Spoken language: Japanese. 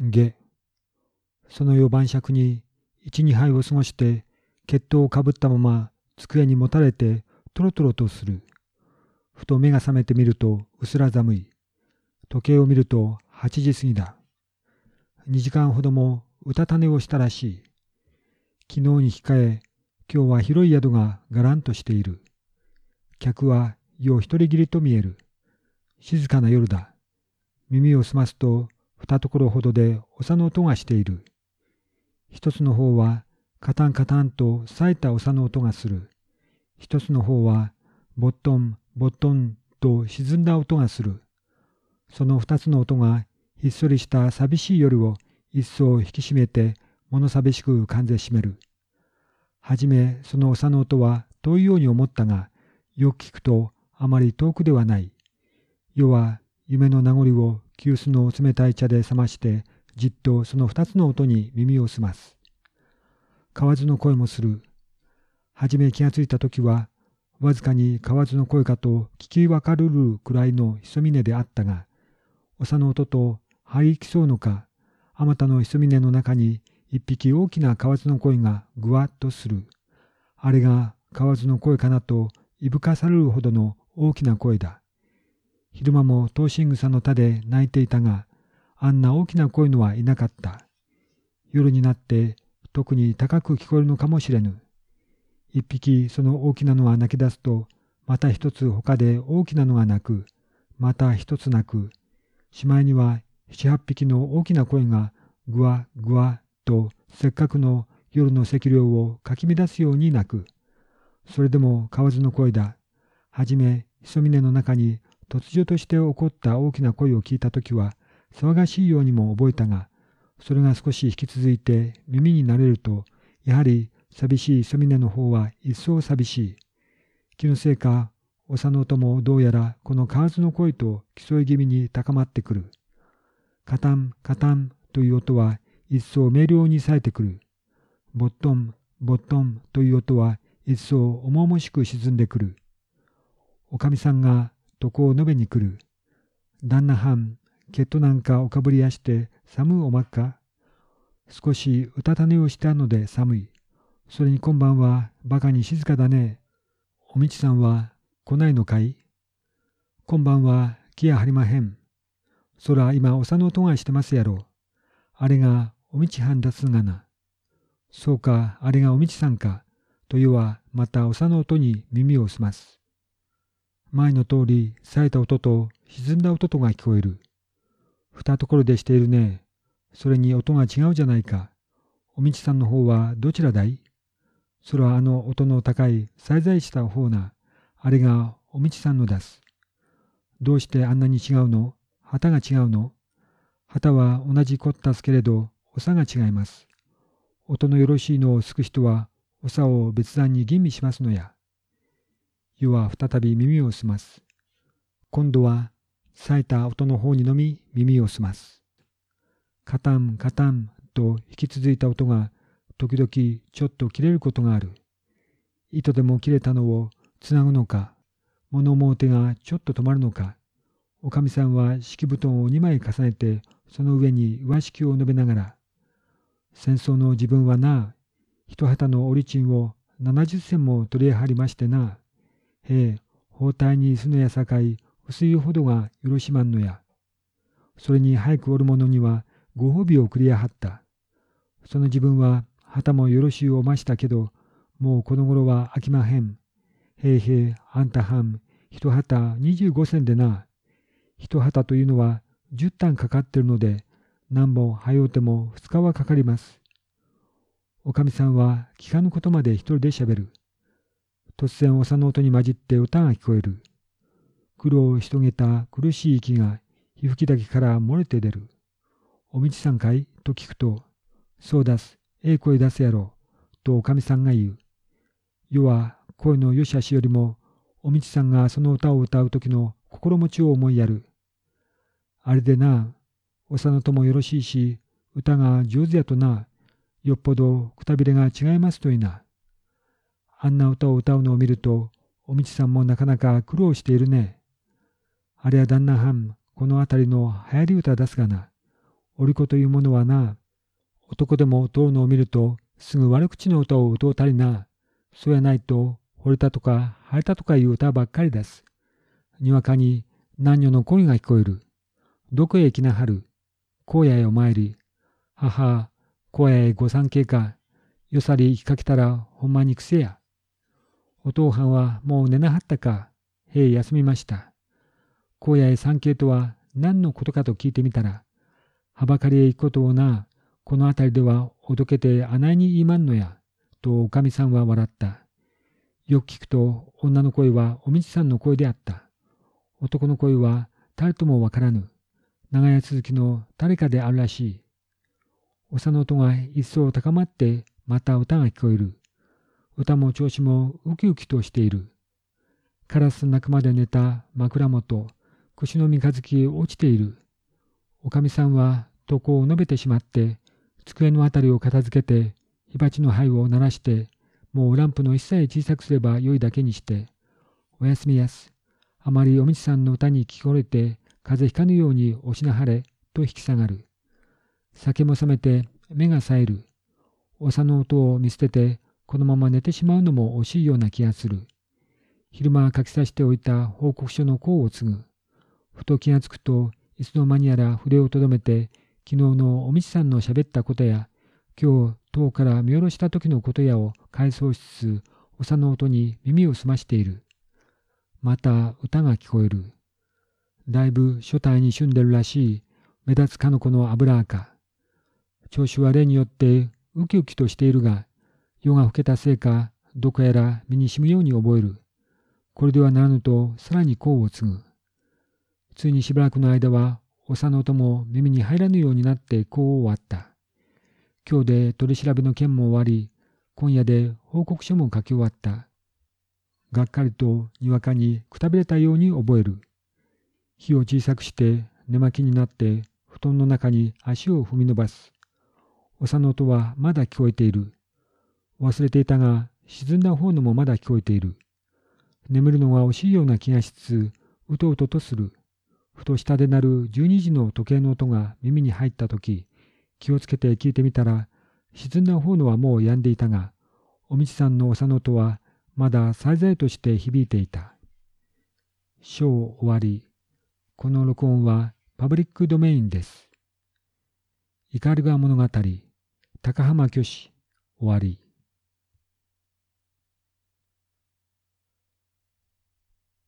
下。その夜晩酌に一二杯を過ごして血糖をかぶったまま机にもたれてトロトロとする。ふと目が覚めてみると薄ら寒い。時計を見ると8時過ぎだ。2時間ほどもうたた寝をしたらしい。昨日に控え、今日は広い宿ががらんとしている。客はよう一人きりと見える。静かな夜だ。耳を澄ますと二ところほどでおの音がしている。一つの方はカタンカタンと咲いたおの音がする。一つの方はボットンボットンと沈んだ音がする。その二つの音がひっそりした寂しい夜を一層引き締めて物寂しく感じしめる。はじめそのおの音は遠いように思ったが、よく聞くとあまり遠くではない。夜は夢の名残を急須の冷たい茶で冷ましてじっとその二つの音に耳を澄ます。河津の声もする。はじめ気がついた時はわずかに河津の声かと聞き分かるるくらいの潜み根であったが、おさの音と張りきそうのか、あまたの潜み根の中に一匹大きな河津の声がぐわっとする。あれが河津の声かなといぶかされるほどの大きな声だ。昼間も東進草の田で泣いていたが、あんな大きな声のはいなかった。夜になって特に高く聞こえるのかもしれぬ。一匹その大きなのが泣き出すと、また一つ他で大きなのが泣く。また一つ泣く。しまいには七八匹の大きな声がぐわぐわとせっかくの夜の赤涼をかき乱すように泣く。それでも河津の声だ。はじめ、潜み根の中に突如として起こった大きな声を聞いたときは、騒がしいようにも覚えたが、それが少し引き続いて耳になれると、やはり寂しいソミネの方は一層寂しい。気のせいか、おさの音もどうやらこの河津の声と競い気味に高まってくる。カタン、カタンという音は一層明瞭に冴えてくる。ボットン、ボットンという音は一層重々しく沈んでくる。おかみさんが床を述べに来る。旦那はん、ケットなんかおかぶりやして寒うおまっか少しうたた寝をしたので寒い。それに今晩はバカに静かだね。おみちさんは来ないのかい？今晩は気や張りまへん。そら今おさの音がしてますやろ。あれがおみちはんだすがな。そうか、あれがおみちさんか。というはまたおさの音に耳を澄ます。前の通り、冴えた音と沈んだ音とが聞こえる。二ところでしているね。それに音が違うじゃないか。おみちさんの方はどちらだい？それはあの音の高い栽在した方な、あれがおみちさんの出す。どうしてあんなに違うの？旗が違うの？旗は同じこったすけれど、長が違います。音のよろしいのをすく人は、長を別段に吟味しますのや。湯は再び耳を澄ます。今度は、咲いた音の方にのみ耳を澄ます。カタンカタンと引き続いた音が時々ちょっと切れることがある。糸でも切れたのをつなぐのか、物思手がちょっと止まるのか、おかみさんは敷布団を2枚重ねて、その上に上敷きを述べながら、戦争の自分はな、一旗の折り賃を70銭も取りはりましてな、へえ、包帯にすのやさかい、薄いほどがよろしまんのや。それに早くおる者にはご褒美をくりやはった。その自分は旗もよろしゅうおましたけど、もうこの頃は飽きまへん。へいへい、あんたはん、一旗25銭でな。一旗というのは10単かかってるので、何本早うても2日はかかります。おかみさんは聞かぬことまで一人でしゃべる。突然おさの音に混じって歌が聞こえる。苦労をしとげた苦しい息が皮膚だけから漏れて出る。おみちさんかい？と聞くと、そうだす。ええ声出すやろ、とおかみさんが言う。世は声のよしあしよりも、おみちさんがその歌を歌う時の心持ちを思いやる。あれでな、おさのともよろしいし、歌が上手やとな、よっぽどくたびれが違いますといな。あんな歌を歌うのを見ると、おみちさんもなかなか苦労しているね。あれは旦那はん、この辺りの流行り歌出すがな。おり子というものはな、男でも通るのを見ると、すぐ悪口の歌を歌うたりな、そうやないと、惚れたとか、晴れたとかいう歌ばっかりです。にわかに、男女の声が聞こえる。どこへ行きなはる。荒野へお参り。母、荒野へご参詣か。よさり行きかけたら、ほんまにくせや。お父はんはもう寝なはったか。へい休みました。荒野へ参詣とは何のことかと聞いてみたら、はばかりへ行くことをな、この辺りではおどけてあないに言いまんのや、とおかみさんは笑った。よく聞くと女の声はおみちさんの声であった。男の声は誰ともわからぬ。長屋続きの誰かであるらしい。幼の音が一層高まってまた歌が聞こえる。歌も調子もウキウキとしている。カラス鳴くまで寝た枕元、腰の三日月落ちている。おかみさんは床を述べてしまって机のあたりを片付けて、火鉢の灰を鳴らして、もうランプの一切小さくすればよいだけにして、おやすみやす。あまりおみちさんの歌に聞こえて、風邪ひかぬようにおしなはれ、と引き下がる。酒も冷めて、目が冴える。おさの音を見捨てて、このまま寝てしまうのも惜しいような気がする。昼間書きさしておいた報告書の項を継ぐ。ふと気がつくと、いつの間にやら筆をとどめて、昨日のおみちさんのしゃべったことや、今日塔から見下ろした時のことやを回想しつつ、おさの音に耳を澄ましている。また歌が聞こえる。だいぶ初体に旬でるらしい目立つかの子の油赤。調子は例によってウキウキとしているが、夜が更けたせいか、どこやら身に染むように覚える。これではならぬと、さらに功を継ぐ。ついにしばらくの間は、おさの音も耳に入らぬようになってこう終わった。今日で取り調べの件も終わり、今夜で報告書も書き終わった。がっかりとにわかにくたびれたように覚える。火を小さくして寝巻きになって布団の中に足を踏み伸ばす。おさの音はまだ聞こえている。忘れていたが沈んだ方のもまだ聞こえている。眠るのが惜しいような気がしつつ、うとうととする。ふと下で鳴る12時の時計の音が耳に入った時、気をつけて聞いてみたら、沈んだ方のはもう止んでいたが、おみちさんのおさの音はまださえざえとして響いていた。章終わり。この録音はパブリックドメインです。イカルガ物語、高浜虚子、終わり。